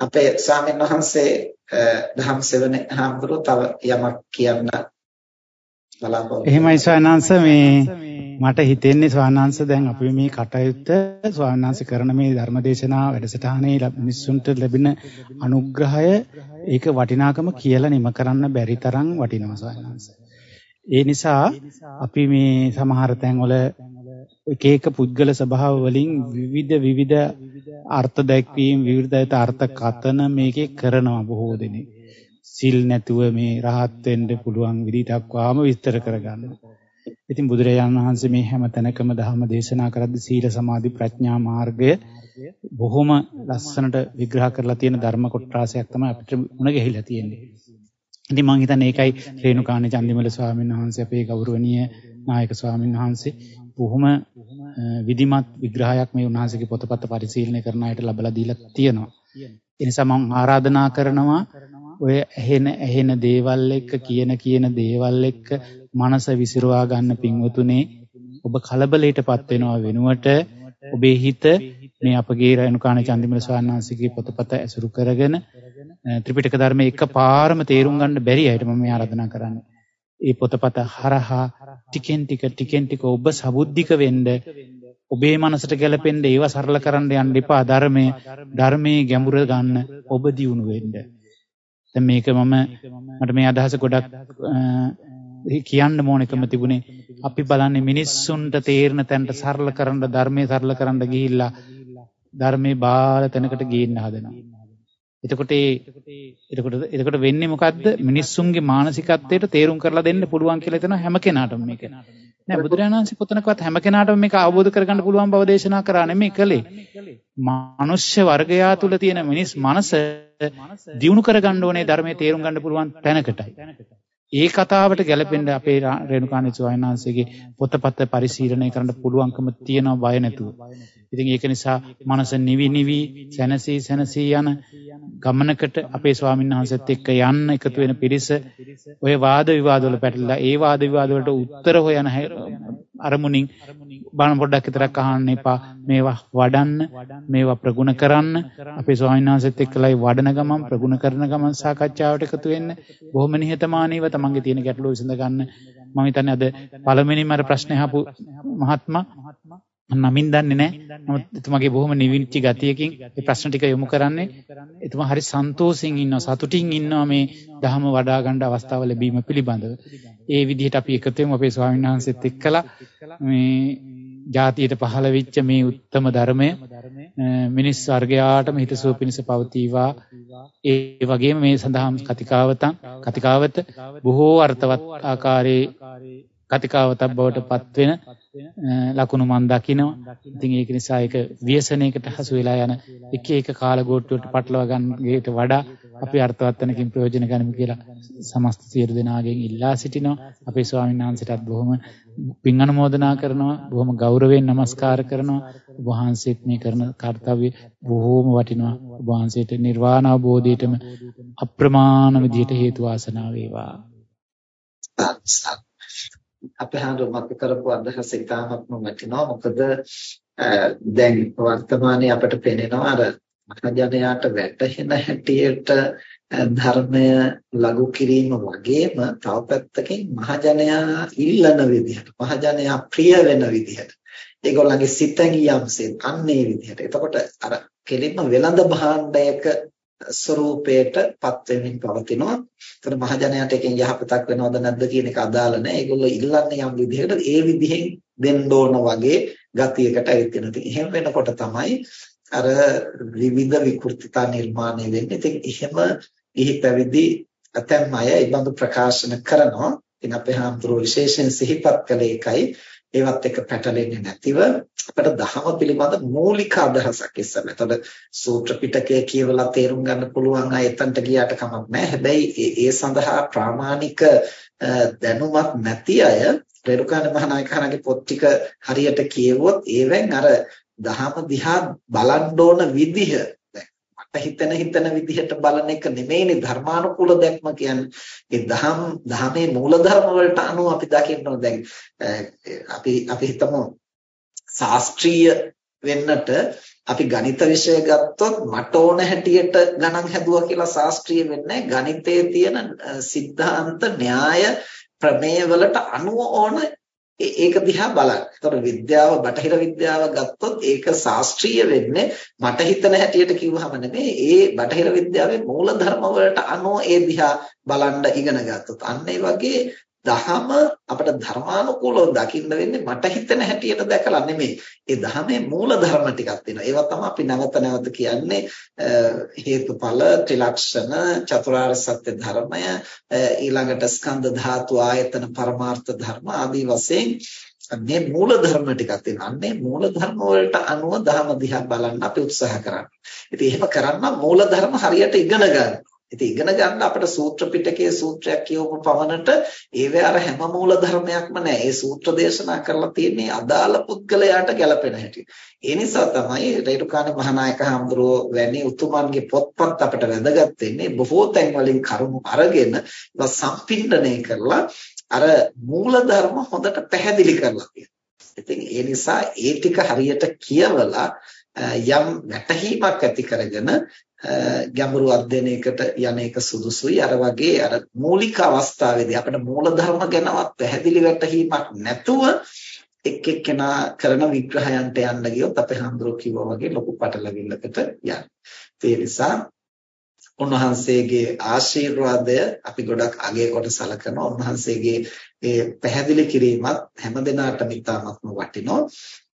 අපේ ස්වාමීන් වහන්සේ දහම් සෙවනේ හාමුදුරුවෝ තව යමක් කියන්න බලාපොරොත්තු එහෙමයි ස්වාමීනාංශ මේ මට හිතෙන්නේ ස්වාමීනාංශ දැන් අපි මේ කටයුත්ත ස්වාමීනාංශ කරන මේ ධර්මදේශනා වැඩසටහනේ මිනිස්සුන්ට ලැබෙන අනුග්‍රහය ඒක වටිනාකම කියලා නිම කරන්න බැරි තරම් වටිනවා ස්වාමීනාංශ. ඒ නිසා අපි මේ සමහර තැන්වල එක එක පුද්ගල ස්වභාව වලින් විවිධ විවිධ අර්ථ දැක්වීම විවිධ අර්ථ කතන මේකේ කරනවා බොහෝ දෙනෙක්. සිල් නැතුව මේ රහත් වෙන්න පුළුවන් විදිහටක් වාම විස්තර කරගන්න. ඉතින් බුදුරජාණන් වහන්සේ මේ හැම තැනකම ධර්ම දේශනා කරද්දී සීල සමාධි ප්‍රඥා මාර්ගය බොහොම ලස්සනට විග්‍රහ කරලා තියෙන ධර්ම කොටාසයක් තමයි අපිට මුණ ගැහිලා තියෙන්නේ. ඉතින් මම හිතන්නේ ඒකයි රේණුකාණේ චන්දිමල ස්වාමීන් වහන්සේ අපේ ගෞරවනීය නායක ස්වාමීන් වහන්සේ බොහොම විධිමත් විග්‍රහයක් මේ උන්වහන්සේගේ පොතපත පරිශීලනය කරන අයට ලබලා දීලා තියෙනවා. ඒ නිසා මම ආරාධනා කරනවා ඔය ඇහෙන ඇහෙන දේවල් එක්ක කියන කියන දේවල් එක්ක මනස විසිරවා ගන්න පින්වතුනේ ඔබ කලබලයටපත් වෙනවා වෙනුවට ඔබේ හිත මේ අපගේ රණුකාණ චන්දිමල ස්වාමීන් වහන්සේගේ පොතපත ඇසුරු කරගෙන ත්‍රිපිටක ධර්මයේ එකපාරම තේරුම් ගන්න බැරි අයට මම ආරාධනා කරන්නේ. ඒ පොතපත හරහා ටිකෙන් ටික ටිකෙන් ටික ඔබ සබුද්ධික වෙන්න ඔබේ මනසට ගැලපෙන්න ඒව සරල කරන්න යන්න එපා ධර්මයේ ධර්මයේ ගැඹුර ගන්න ඔබ දියුණු වෙන්න. දැන් මේක මම මට මේ අදහස ගොඩක් කියන්න ඕනෙකම තිබුණේ අපි බලන්නේ මිනිස්සුන්ට තේරෙන තැනට සරල කරන්න ධර්මයේ සරල කරන්න ගිහිල්ලා ධර්මයේ බාල තැනකට ගේන්න හදනවා. එතකොට එතකොට එතකොට වෙන්නේ මොකද්ද මිනිස්සුන්ගේ මානසිකත්වයට තේරුම් කරලා දෙන්න පුළුවන් කියලා හිතන හැම කෙනාටම මේක. නෑ බුදුරජාණන් වහන්සේ පොතනකවත් හැම කෙනාටම මේක අවබෝධ කරගන්න පුළුවන් බව දේශනා කරා නෙමෙයි කලේ. මනුෂ්‍ය වර්ගයා තුල තියෙන මිනිස් මනස දියුණු කරගන්න ඕනේ ධර්මයේ තේරුම් ගන්න පුළුවන් තැනකටයි. ඒ කතාවට ගැලපෙන්න අපේ රේණුකාණී ස්වාමීන් වහන්සේගේ පොතපත පරිශීලනය කරන්න පුළුවන්කම තියෙනවා බය නැතුව. ඉතින් ඒක නිසා මනස නිවි නිවි සැනසී සැනසී යන ගමනකට අපේ ස්වාමීන් වහන්සේත් එක්ක යන්න එකතු වෙන පිරිස ඔය වාද විවාද වල පැටලලා ඒ වාද විවාද වලට උත්තර හොයන අරමුණින් බණ පොඩ්ඩක් විතරක් අහන්න එපා. මේවා වඩන්න මේවා ප්‍රගුණ කරන්න. අපේ ස්වාමීන් වහන්සේත් එක්කලයි වඩන ගමන් ප්‍රගුණ කරන ගමන් සාකච්ඡාවට එකතු වෙන්න. බොහොම නිහතමානීව තමන්ගේ තියෙන ගැටලුව විසඳ ගන්න මම හිතන්නේ අද පළවෙනිම අර ප්‍රශ්නේ අහපු මහත්මයා නමින් දන්නේ නැහැ. නමුත් එතුමාගේ බොහොම නිවිච්ච ගතියකින් මේ ප්‍රශ්න ටික යොමු කරන්නේ. එතුමා හරි සන්තෝෂෙන් ඉන්නවා, සතුටින් ඉන්නවා මේ ධහම වඩා ගන්න අවස්ථාව ලැබීම පිළිබඳව. ඒ විදිහට අපි එකතු වෙමු අපේ ස්වාමීන් වහන්සේත් එක්කලා මේ ජාතියට පහළ වෙච්ච මේ උත්තම ධර්මය මිනිස් වර්ගයාටම හිතසුව පිණිස පවතිවා ඒ වගේම මේ සඳහම් කතිකාවතන් කතිකාවත බොහෝ අර්ථවත් ආකාරයේ කතිකාවතක් බවට පත් වෙන ලකුණු මන් දකිනවා. ඉතින් ඒක නිසා ඒක ව්‍යසනයකට හසු වෙලා යන එක එක කාලගෝට්ටුවට පටලවා ගන්නට වඩා අපි අර්ථවත් වෙනකින් ප්‍රයෝජන ගනිමු කියලා සමස්ත සියලු දෙනාගෙන් ඉල්ලා සිටිනවා. අපේ ස්වාමීන් වහන්සේටත් බොහොම පින් අනුමෝදනා කරනවා. බොහොම ගෞරවයෙන් নমස්කාර කරනවා. ඔබ වහන්සේත් මේ කරන කාර්යය බොහොම වටිනවා. ඔබ වහන්සේට නිර්වාණ අවබෝධයටම අප්‍රමාණ විදියට හේතු වාසනා වේවා. අපේ හඳුන්වන්න කරපු අදහස ඉතාමත්ම වටිනවා මොකද දැන් වර්තමානයේ අපිට පෙනෙනවා අර මහජනයාට වැටහෙන හැටියට ධර්මය ලඝු කිරීම වගේම තව පැත්තකින් මහජනයා ඉල්ලන විදිහට මහජනයා ප්‍රිය වෙන විදිහට ඒගොල්ලන්ගේ සිතැඟියම්සේ අන්නේ විදිහට. එතකොට අර කෙලින්ම වෙළඳ භාණ්ඩයක ස්වરૂපයට පත් වෙමින් පවතිනවා. ඒතර මහජනයාට එකෙන් යහපතක් වෙනවද නැද්ද කියන එක අදාළ නැහැ. ඒගොල්ලෝ ඉල්ලන්නේ යම් විදිහකට ඒ විදිහෙන් දෙන්න ඕන වගේ ගතියකට ඇවිත් වෙනවා. ඉතින් එහෙම වෙනකොට තමයි අර විවිධ විකෘතිතා නිර්මාණය වෙන්නේ. ඉතින් එහෙම ගිහි පැවිදි ඇතැම් අය ඒ බඳු ප්‍රකාශන කරනවා. ඉතින් අපේ හාමුදුරුවෝ විශේෂයෙන් සිහිපත් කළේ එකයි ඒවත් එක පැටලෙන්නේ නැතිව අපිට දහම පිළිබඳ මූලික අදහසක් ඉස්සෙල්ලා. එතකොට සූත්‍ර පිටකය කියවලා තේරුම් ගන්න පුළුවන් අය එතනට ගියාට කමක් නැහැ. හැබැයි ඒ සඳහා ප්‍රාමාණික දැනුමක් නැති අය රේරුකාණ මහානායකහරගේ පොත් ටික හරියට කියවුවොත් ඒවෙන් අර දහම දිහා බලන්න ඕන විදිහ හිතන හිතන විදිහට බලන එක නෙමෙයිනේ ධර්මානුකූල දැක්ම කියන්නේ. ඒ දහම් දහමේ මූලධර්ම වලට අනුව අපි දකින්න ඕන දැන් අපි අපි හිතමු ශාස්ත්‍රීය වෙන්නට අපි ගණිත විෂය ගත්තොත් මට ඕන හැටියට ගණන් හැදුවා කියලා ශාස්ත්‍රීය වෙන්නේ ගණිතයේ තියෙන સિદ્ધාන්ත න්‍යාය ප්‍රමේය වලට අනුව ඕන ඒක දිහා බලන්න. ඒතකොට විද්‍යාව බටහිර විද්‍යාව ගත්තොත් ඒක ශාස්ත්‍රීය වෙන්නේ මට හිතන හැටියට කිව්වහම නෙමෙයි ඒ බටහිර විද්‍යාවේ මූලධර්ම වලට අනුව ඒ දිහා බලන්න ඉගෙන ගත්තොත් අන්න ඒ වගේ දහම අපිට ධර්මානුකූලව දකින්න වෙන්නේ මට හිතෙන හැටියට දැකලා නෙමෙයි. ඒ ධර්මයේ මූල ධර්ම ටිකක් තියෙනවා. ඒවා තමයි අපි නැවත නැවත කියන්නේ හේතුඵල, ත්‍රිලක්ෂණ, චතුරාර්ය සත්‍ය ධර්මය, ඊළඟට ස්කන්ධ ධාතු ආයතන පරමාර්ථ ධර්ම ආදී වශයෙන් මේ මූල ධර්ම ටිකක් තියෙනවා. අන්නේ මූල ධර්ම වලට අනුව ධර්ම දිහා බලන්න අපි උත්සාහ කරනවා. ඉතින් එහෙම කරන්න මූල ධර්ම හරියට ඉගෙන ගන්න. ඉතින් ඉගෙන ගන්න අපිට සූත්‍ර පිටකයේ සූත්‍රයක් කියවපු පවනට ඒවේ අර හැම මූල ධර්මයක්ම නැහැ. ඒ සූත්‍ර දේශනා කරලා තියෙන්නේ අදාළ පුද්ගලයාට ගැලපෙන හැටි. ඒ නිසා තමයි රේරුකාණේ මහානායක හඳුරෝ වැනි උතුමන්ගේ පොත්පත් අපිට වැදගත් වෙන්නේ බොහෝ තැන් වලින් කරුණු අරගෙන ඒවා සම්පින්ඩණය කරලා අර මූල ධර්ම හොඳට පැහැදිලි කරලා තියෙනවා. ඉතින් ඒ නිසා ඒ ටික හරියට කියවලා යම් වැටහීමක් ඇති කරගෙන ගැඹුරු අධ්‍යයනයකට යන එක සුදුසුයි අර වගේ අර මූලික අවස්ථාවේදී අපිට මූලධර්ම ගැනවත් පැහැදිලි වැටහීමක් නැතුව එක් එක්කෙනා කරන විග්‍රහයන්ට යන්න ගියොත් අපේ හඳුරු කිව්වා වගේ ලොකු පටලවිල්ලකට යනවා. ඒ නිසා උන්වහන්සේගේ ආශිර්වාදය අපි ගොඩක් අගය කොට සලකනවා. උන්වහන්සේගේ ඒ පැහැදිලි කිරීමත් හැමදෙනාටම ඉතාමත්ම වටිනවා.